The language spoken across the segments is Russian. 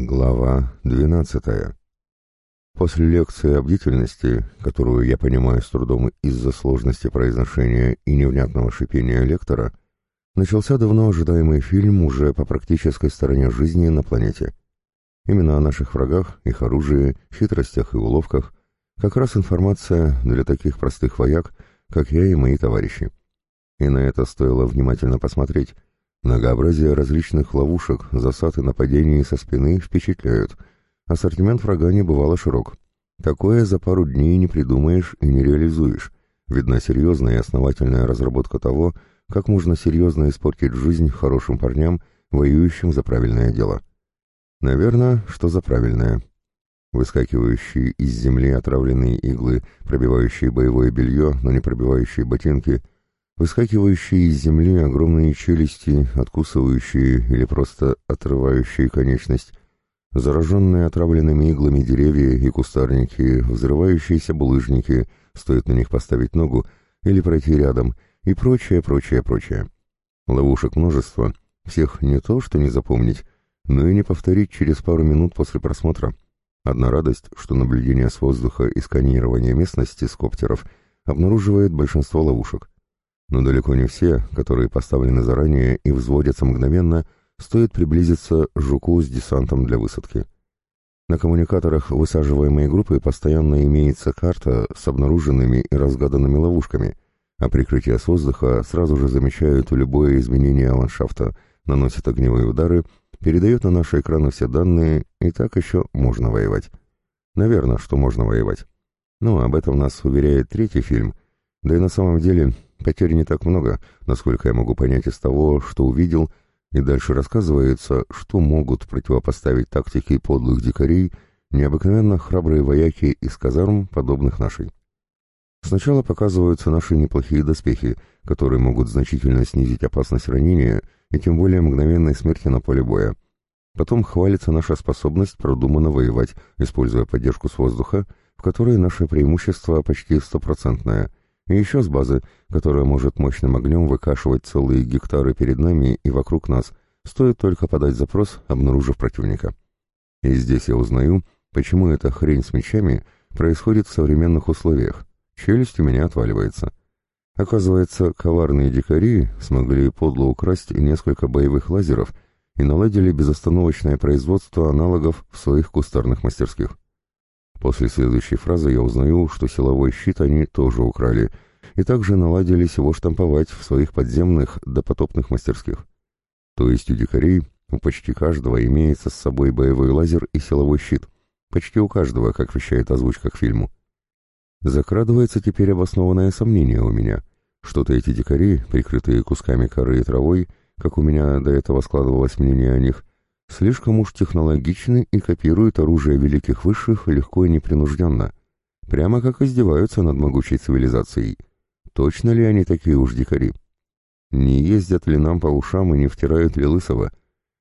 Глава 12. После лекции о бдительности, которую я понимаю с трудом из-за сложности произношения и невнятного шипения лектора, начался давно ожидаемый фильм уже по практической стороне жизни на планете. Именно о наших врагах, их оружии, хитростях и уловках как раз информация для таких простых вояк, как я и мои товарищи. И на это стоило внимательно посмотреть, Многообразие различных ловушек, засад и нападений со спины впечатляют. Ассортимент врага не бывало широк. Такое за пару дней не придумаешь и не реализуешь. Видна серьезная и основательная разработка того, как можно серьезно испортить жизнь хорошим парням, воюющим за правильное дело. Наверное, что за правильное. Выскакивающие из земли отравленные иглы, пробивающие боевое белье, но не пробивающие ботинки — Выскакивающие из земли огромные челюсти, откусывающие или просто отрывающие конечность, зараженные отравленными иглами деревья и кустарники, взрывающиеся булыжники, стоит на них поставить ногу или пройти рядом, и прочее, прочее, прочее. Ловушек множество, всех не то что не запомнить, но и не повторить через пару минут после просмотра. Одна радость, что наблюдение с воздуха и сканирование местности с коптеров обнаруживает большинство ловушек но далеко не все, которые поставлены заранее и взводятся мгновенно, стоит приблизиться жуку с десантом для высадки. На коммуникаторах высаживаемой группы постоянно имеется карта с обнаруженными и разгаданными ловушками, а прикрытие с воздуха сразу же замечают любое изменение ландшафта, наносит огневые удары, передает на наши экраны все данные, и так еще можно воевать. Наверное, что можно воевать. Ну, об этом нас уверяет третий фильм, да и на самом деле Потерь не так много, насколько я могу понять из того, что увидел, и дальше рассказывается, что могут противопоставить тактике подлых дикарей необыкновенно храбрые вояки из казарм, подобных нашей. Сначала показываются наши неплохие доспехи, которые могут значительно снизить опасность ранения и тем более мгновенной смерти на поле боя. Потом хвалится наша способность продуманно воевать, используя поддержку с воздуха, в которой наше преимущество почти стопроцентное – и еще с базы, которая может мощным огнем выкашивать целые гектары перед нами и вокруг нас, стоит только подать запрос, обнаружив противника. И здесь я узнаю, почему эта хрень с мечами происходит в современных условиях. Челюсть у меня отваливается. Оказывается, коварные дикари смогли подло украсть несколько боевых лазеров и наладили безостановочное производство аналогов в своих кустарных мастерских. После следующей фразы я узнаю, что силовой щит они тоже украли, и также наладились его штамповать в своих подземных допотопных мастерских. То есть у дикарей у почти каждого имеется с собой боевой лазер и силовой щит. Почти у каждого, как вещает озвучка к фильму. Закрадывается теперь обоснованное сомнение у меня. Что-то эти дикари, прикрытые кусками коры и травой, как у меня до этого складывалось мнение о них, слишком уж технологичны и копируют оружие великих высших легко и непринужденно, прямо как издеваются над могучей цивилизацией. Точно ли они такие уж дикари? Не ездят ли нам по ушам и не втирают ли лысого?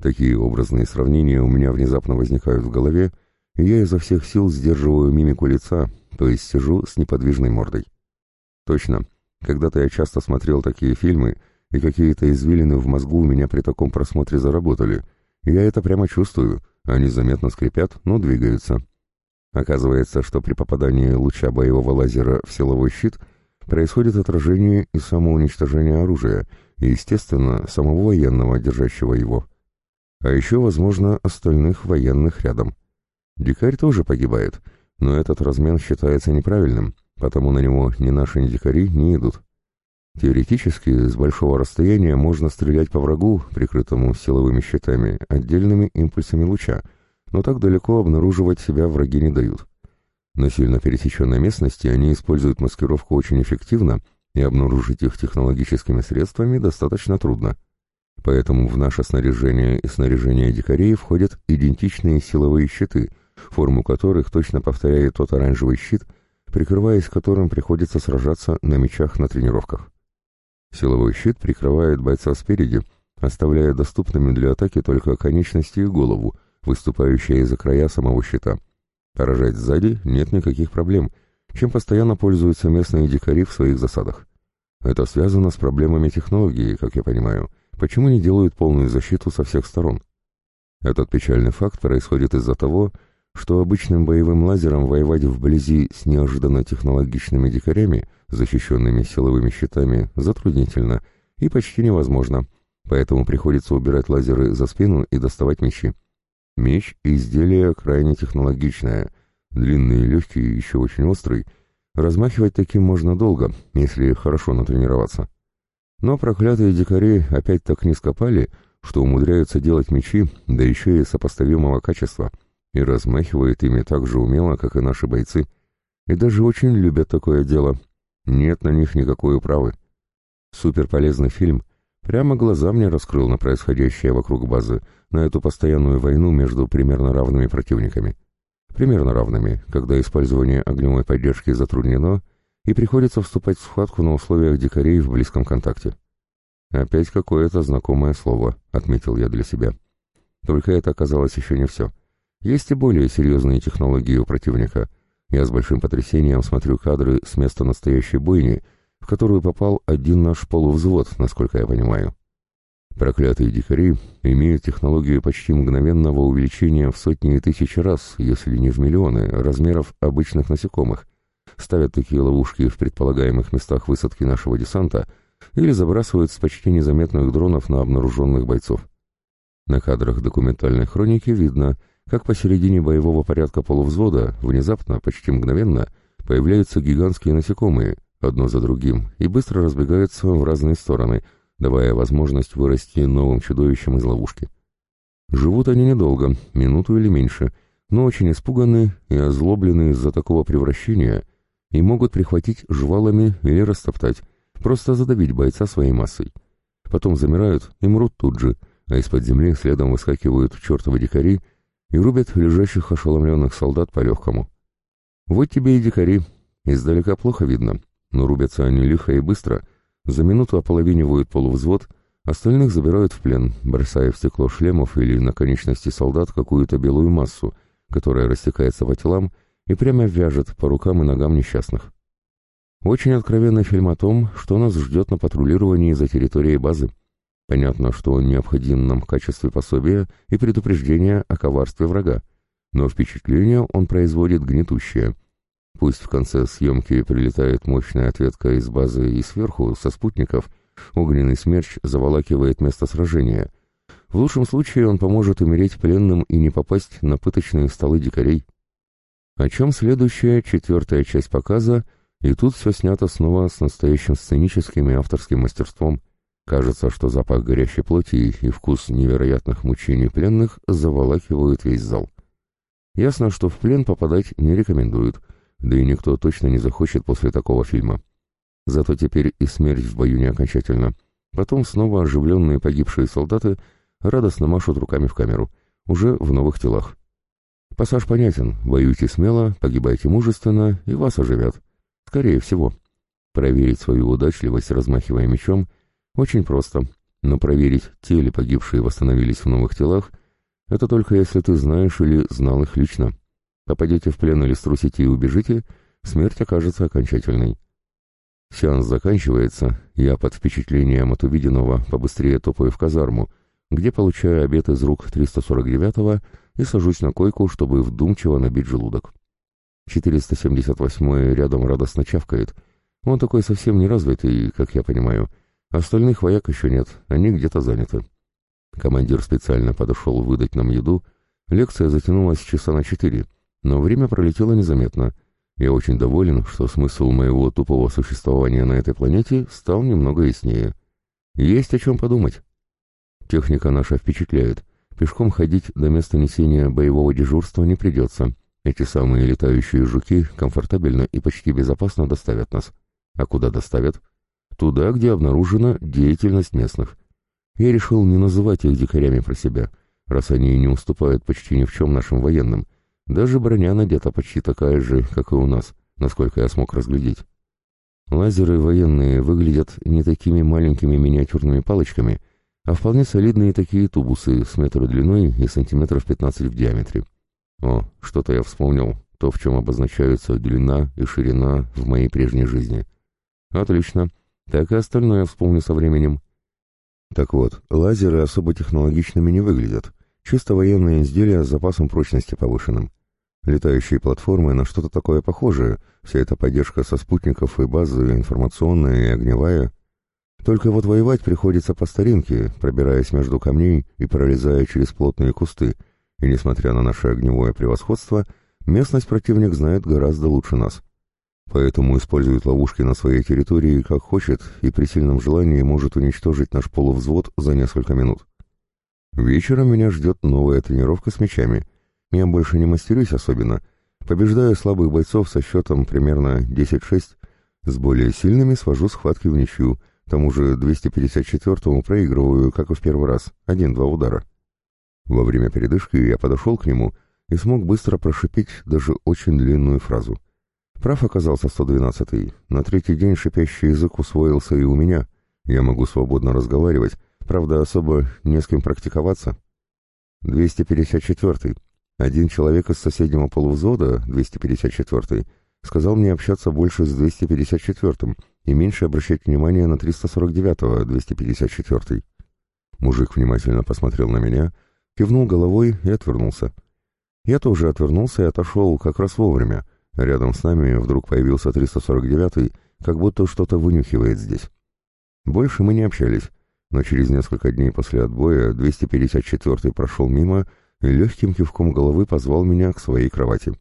Такие образные сравнения у меня внезапно возникают в голове, и я изо всех сил сдерживаю мимику лица, то есть сижу с неподвижной мордой. Точно, когда-то я часто смотрел такие фильмы, и какие-то извилины в мозгу у меня при таком просмотре заработали — я это прямо чувствую. Они заметно скрипят, но двигаются. Оказывается, что при попадании луча боевого лазера в силовой щит происходит отражение и самоуничтожение оружия, и, естественно, самого военного, держащего его. А еще, возможно, остальных военных рядом. Дикарь тоже погибает, но этот размен считается неправильным, потому на него ни наши, ни дикари не идут. Теоретически, с большого расстояния можно стрелять по врагу, прикрытому силовыми щитами, отдельными импульсами луча, но так далеко обнаруживать себя враги не дают. На сильно пересеченной местности они используют маскировку очень эффективно, и обнаружить их технологическими средствами достаточно трудно. Поэтому в наше снаряжение и снаряжение дикарей входят идентичные силовые щиты, форму которых точно повторяет тот оранжевый щит, прикрываясь которым приходится сражаться на мечах на тренировках. Силовой щит прикрывает бойца спереди, оставляя доступными для атаки только конечности и голову, выступающие из-за края самого щита. Поражать сзади нет никаких проблем, чем постоянно пользуются местные дикари в своих засадах. Это связано с проблемами технологии, как я понимаю. Почему не делают полную защиту со всех сторон? Этот печальный факт происходит из-за того, что обычным боевым лазером воевать вблизи с неожиданно технологичными дикарями, защищенными силовыми щитами, затруднительно и почти невозможно, поэтому приходится убирать лазеры за спину и доставать мечи. Меч — изделие крайне технологичное, длинный и легкий, еще очень острый. Размахивать таким можно долго, если хорошо натренироваться. Но проклятые дикари опять так низко пали, что умудряются делать мечи, да еще и сопоставимого качества, и размахивают ими так же умело, как и наши бойцы, и даже очень любят такое дело. Нет на них никакой управы. Суперполезный фильм, Прямо глаза мне раскрыл на происходящее вокруг базы, на эту постоянную войну между примерно равными противниками. Примерно равными, когда использование огневой поддержки затруднено и приходится вступать в схватку на условиях дикарей в близком контакте. «Опять какое-то знакомое слово», — отметил я для себя. Только это оказалось еще не все. Есть и более серьезные технологии у противника. Я с большим потрясением смотрю кадры с места настоящей бойни — в которую попал один наш полувзвод, насколько я понимаю. Проклятые дикари имеют технологию почти мгновенного увеличения в сотни и тысячи раз, если не в миллионы, размеров обычных насекомых, ставят такие ловушки в предполагаемых местах высадки нашего десанта или забрасывают с почти незаметных дронов на обнаруженных бойцов. На кадрах документальной хроники видно, как посередине боевого порядка полувзвода внезапно, почти мгновенно, появляются гигантские насекомые — одно за другим, и быстро разбегаются в разные стороны, давая возможность вырасти новым чудовищем из ловушки. Живут они недолго, минуту или меньше, но очень испуганы и озлоблены из-за такого превращения и могут прихватить жвалами или растоптать, просто задавить бойца своей массой. Потом замирают и мрут тут же, а из-под земли следом выскакивают чертовы дикари и рубят лежащих ошеломленных солдат по-легкому. Вот тебе и дикари, издалека плохо видно, но рубятся они лихо и быстро, за минуту ополовинивают полувзвод, остальных забирают в плен, бросая в стекло шлемов или на конечности солдат какую-то белую массу, которая растекается по телам и прямо вяжет по рукам и ногам несчастных. Очень откровенный фильм о том, что нас ждет на патрулировании за территорией базы. Понятно, что он необходим нам в качестве пособия и предупреждения о коварстве врага, но впечатление он производит гнетущее – Пусть в конце съемки прилетает мощная ответка из базы и сверху, со спутников, огненный смерч заволакивает место сражения. В лучшем случае он поможет умереть пленным и не попасть на пыточные столы дикарей. О чем следующая, четвертая часть показа, и тут все снято снова с настоящим сценическим и авторским мастерством. Кажется, что запах горящей плоти и вкус невероятных мучений пленных заволакивают весь зал. Ясно, что в плен попадать не рекомендуют — да и никто точно не захочет после такого фильма. Зато теперь и смерть в бою не окончательно. Потом снова оживленные погибшие солдаты радостно машут руками в камеру, уже в новых телах. Пассаж понятен, воюйте смело, погибайте мужественно, и вас оживят. Скорее всего. Проверить свою удачливость, размахивая мечом, очень просто, но проверить, те ли погибшие восстановились в новых телах, это только если ты знаешь или знал их лично. Попадете в плен или струсите и убежите, смерть окажется окончательной. Сеанс заканчивается, я под впечатлением от увиденного побыстрее топаю в казарму, где получаю обед из рук 349-го и сажусь на койку, чтобы вдумчиво набить желудок. 478-й рядом радостно чавкает. Он такой совсем не развитый, как я понимаю. Остальных вояк еще нет, они где-то заняты. Командир специально подошел выдать нам еду. Лекция затянулась часа на четыре — но время пролетело незаметно. Я очень доволен, что смысл моего тупого существования на этой планете стал немного яснее. Есть о чем подумать. Техника наша впечатляет. Пешком ходить до места несения боевого дежурства не придется. Эти самые летающие жуки комфортабельно и почти безопасно доставят нас. А куда доставят? Туда, где обнаружена деятельность местных. Я решил не называть их дикарями про себя, раз они не уступают почти ни в чем нашим военным — даже броня надета почти такая же, как и у нас, насколько я смог разглядеть. Лазеры военные выглядят не такими маленькими миниатюрными палочками, а вполне солидные такие тубусы с метра длиной и сантиметров 15 в диаметре. О, что-то я вспомнил, то, в чем обозначаются длина и ширина в моей прежней жизни. Отлично, так и остальное вспомню со временем. Так вот, лазеры особо технологичными не выглядят, Чисто военные изделия с запасом прочности повышенным. Летающие платформы на что-то такое похожее, вся эта поддержка со спутников и базы, информационная и огневая. Только вот воевать приходится по старинке, пробираясь между камней и пролезая через плотные кусты, и несмотря на наше огневое превосходство, местность противник знает гораздо лучше нас. Поэтому использует ловушки на своей территории как хочет и при сильном желании может уничтожить наш полувзвод за несколько минут. Вечером меня ждет новая тренировка с мечами. Я больше не мастерюсь особенно. Побеждаю слабых бойцов со счетом примерно 10-6. С более сильными свожу схватки в ничью. Тому же 254-му проигрываю, как и в первый раз, один-два удара. Во время передышки я подошел к нему и смог быстро прошипеть даже очень длинную фразу. Прав оказался 112-й. На третий день шипящий язык усвоился и у меня. Я могу свободно разговаривать, правда, особо не с кем практиковаться. 254-й. Один человек из соседнего полувзвода, 254-й, сказал мне общаться больше с 254-м и меньше обращать внимание на 349-го, 254-й. Мужик внимательно посмотрел на меня — кивнул головой и отвернулся. Я тоже отвернулся и отошел как раз вовремя. Рядом с нами вдруг появился 349-й, как будто что-то вынюхивает здесь. Больше мы не общались, но через несколько дней после отбоя 254-й прошел мимо и легким кивком головы позвал меня к своей кровати.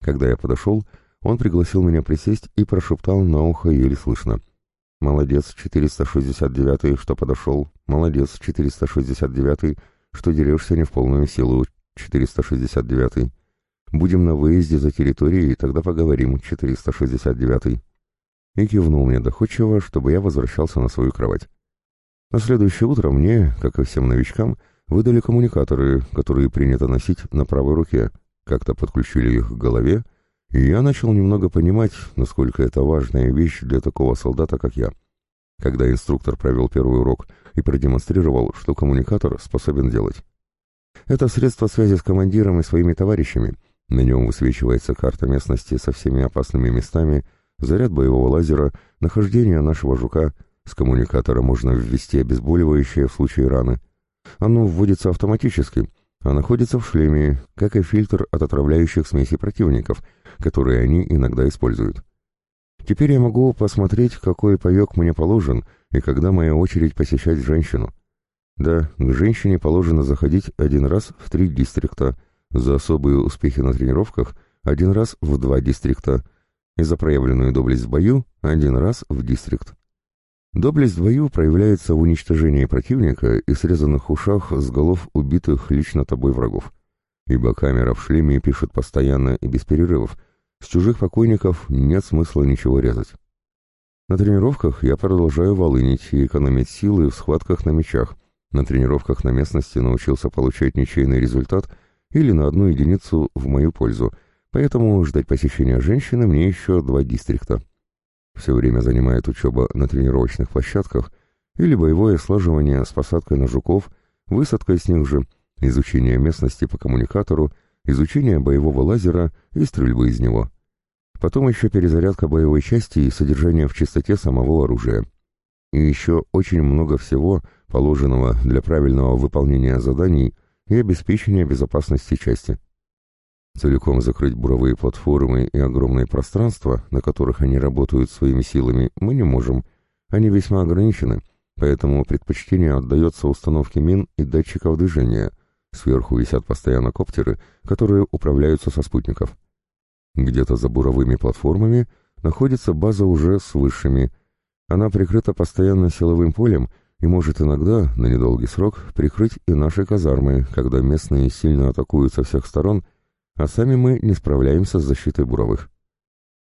Когда я подошел, он пригласил меня присесть и прошептал на ухо еле слышно. «Молодец, 469-й, что подошел. Молодец, 469-й, что дерешься не в полную силу, 469-й. Будем на выезде за территорией, тогда поговорим, 469-й. И кивнул мне доходчиво, чтобы я возвращался на свою кровать. На следующее утро мне, как и всем новичкам, выдали коммуникаторы, которые принято носить на правой руке, как-то подключили их к голове, и я начал немного понимать, насколько это важная вещь для такого солдата, как я. Когда инструктор провел первый урок и продемонстрировал, что коммуникатор способен делать. Это средство связи с командиром и своими товарищами. На нем высвечивается карта местности со всеми опасными местами, заряд боевого лазера, нахождение нашего жука. С коммуникатора можно ввести обезболивающее в случае раны. Оно вводится автоматически, а находится в шлеме, как и фильтр от отравляющих смесей противников, которые они иногда используют. Теперь я могу посмотреть, какой паек мне положен и когда моя очередь посещать женщину. Да, к женщине положено заходить один раз в три дистрикта, за особые успехи на тренировках один раз в два дистрикта и за проявленную доблесть в бою один раз в дистрикт. Доблесть в бою проявляется в уничтожении противника и срезанных ушах с голов убитых лично тобой врагов, ибо камера в шлеме пишет постоянно и без перерывов, с чужих покойников нет смысла ничего резать. На тренировках я продолжаю волынить и экономить силы в схватках на мечах. На тренировках на местности научился получать ничейный результат или на одну единицу в мою пользу, поэтому ждать посещения женщины мне еще два дистрикта. Все время занимает учеба на тренировочных площадках или боевое слаживание с посадкой на жуков, высадкой с них же, изучение местности по коммуникатору, изучение боевого лазера и стрельбы из него. Потом еще перезарядка боевой части и содержание в чистоте самого оружия. И еще очень много всего, положенного для правильного выполнения заданий и обеспечения безопасности части. Целиком закрыть буровые платформы и огромные пространства, на которых они работают своими силами, мы не можем. Они весьма ограничены, поэтому предпочтение отдается установке мин и датчиков движения. Сверху висят постоянно коптеры, которые управляются со спутников. Где-то за буровыми платформами находится база уже с высшими. Она прикрыта постоянно силовым полем и может иногда, на недолгий срок, прикрыть и наши казармы, когда местные сильно атакуют со всех сторон, а сами мы не справляемся с защитой буровых.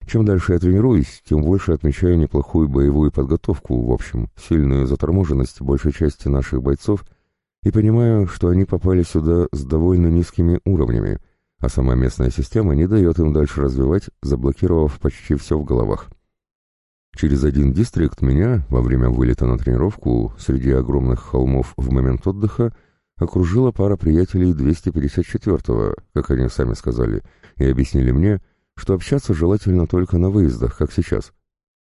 Чем дальше я тренируюсь, тем больше отмечаю неплохую боевую подготовку, в общем, сильную заторможенность большей части наших бойцов и понимаю, что они попали сюда с довольно низкими уровнями, а сама местная система не дает им дальше развивать, заблокировав почти все в головах. Через один дистрикт меня, во время вылета на тренировку, среди огромных холмов в момент отдыха, окружила пара приятелей 254-го, как они сами сказали, и объяснили мне, что общаться желательно только на выездах, как сейчас.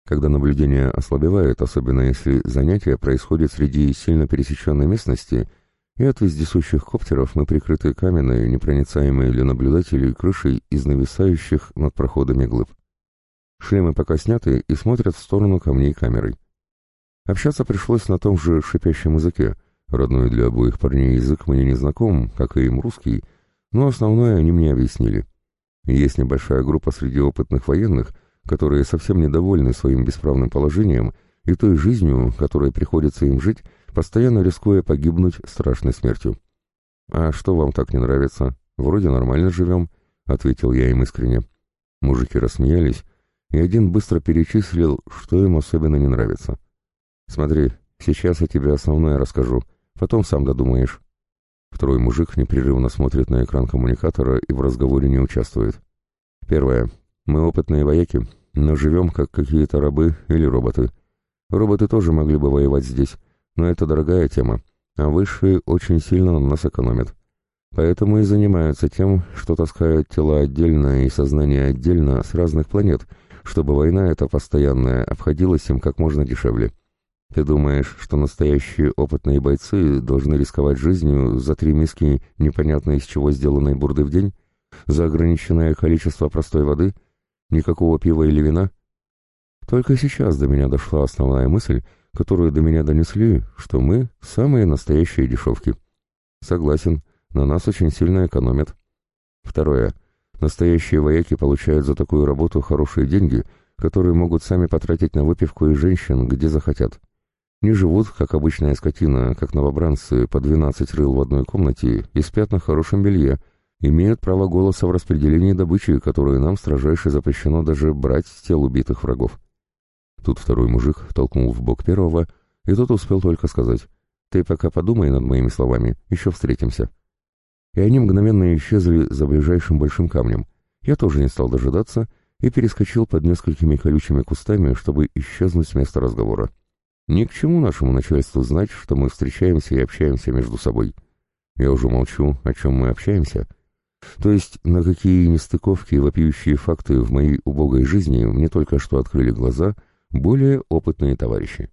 Когда наблюдение ослабевает, особенно если занятие происходит среди сильно пересеченной местности, и от вездесущих коптеров мы прикрыты каменной, непроницаемой для наблюдателей крышей из нависающих над проходами глыб. Шлемы пока сняты и смотрят в сторону камней камерой. Общаться пришлось на том же шипящем языке. Родной для обоих парней язык мне не знаком, как и им русский, но основное они мне объяснили. Есть небольшая группа среди опытных военных, которые совсем недовольны своим бесправным положением и той жизнью, которой приходится им жить, постоянно рискуя погибнуть страшной смертью. «А что вам так не нравится? Вроде нормально живем», — ответил я им искренне. Мужики рассмеялись, и один быстро перечислил, что им особенно не нравится. «Смотри, сейчас я тебе основное расскажу, потом сам додумаешь». Второй мужик непрерывно смотрит на экран коммуникатора и в разговоре не участвует. Первое. Мы опытные вояки, но живем как какие-то рабы или роботы. Роботы тоже могли бы воевать здесь, но это дорогая тема, а высшие очень сильно на нас экономят. Поэтому и занимаются тем, что таскают тела отдельно и сознание отдельно с разных планет, чтобы война эта постоянная обходилась им как можно дешевле. Ты думаешь, что настоящие опытные бойцы должны рисковать жизнью за три миски непонятно из чего сделанной бурды в день? За ограниченное количество простой воды? Никакого пива или вина? Только сейчас до меня дошла основная мысль, которую до меня донесли, что мы самые настоящие дешевки. Согласен, на нас очень сильно экономят. Второе. Настоящие вояки получают за такую работу хорошие деньги, которые могут сами потратить на выпивку и женщин, где захотят. Не живут, как обычная скотина, как новобранцы, по 12 рыл в одной комнате и спят на хорошем белье, имеют право голоса в распределении добычи, которую нам строжайше запрещено даже брать с тел убитых врагов. Тут второй мужик толкнул в бок первого, и тот успел только сказать «Ты пока подумай над моими словами, еще встретимся». И они мгновенно исчезли за ближайшим большим камнем. Я тоже не стал дожидаться и перескочил под несколькими колючими кустами, чтобы исчезнуть с места разговора. Ни к чему нашему начальству знать, что мы встречаемся и общаемся между собой. Я уже молчу, о чем мы общаемся. То есть, на какие нестыковки и вопиющие факты в моей убогой жизни мне только что открыли глаза более опытные товарищи.